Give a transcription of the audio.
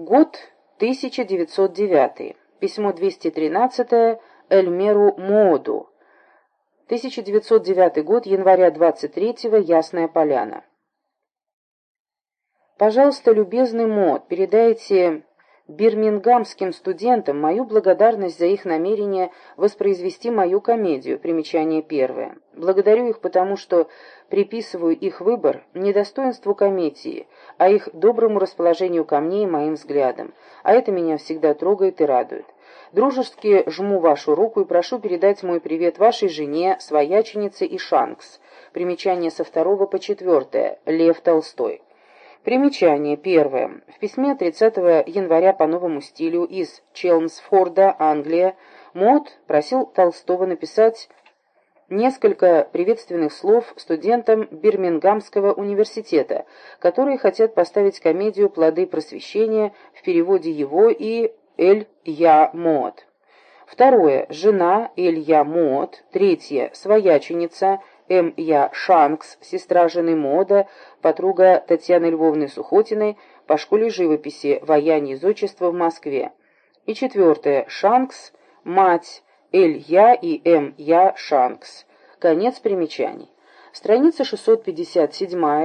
Год 1909. Письмо 213 Эльмеру Моду. 1909 год, января 23-го, Ясная Поляна. Пожалуйста, любезный Мод, передайте бирмингамским студентам мою благодарность за их намерение воспроизвести мою комедию, примечание первое. Благодарю их потому, что приписываю их выбор не достоинству комедии, а их доброму расположению ко мне и моим взглядам, а это меня всегда трогает и радует. Дружески жму вашу руку и прошу передать мой привет вашей жене, свояченице и Шанкс. Примечание со второго по четвертое. Лев Толстой. Примечание. Первое. В письме 30 января по новому стилю из Челмсфорда, Англия, Мот просил Толстого написать несколько приветственных слов студентам Бирмингамского университета, которые хотят поставить комедию «Плоды просвещения» в переводе его и Эль-Я Мот. Второе. Жена Эль-Я Мот. Третье. Свояченица М. Я. Шанкс, сестра жены Мода, подруга Татьяны Львовны Сухотиной по школе живописи «Вояние зодчества» в Москве. И четвертое. Шанкс, мать Эль Я и М. Я. Шанкс. Конец примечаний. Страница 657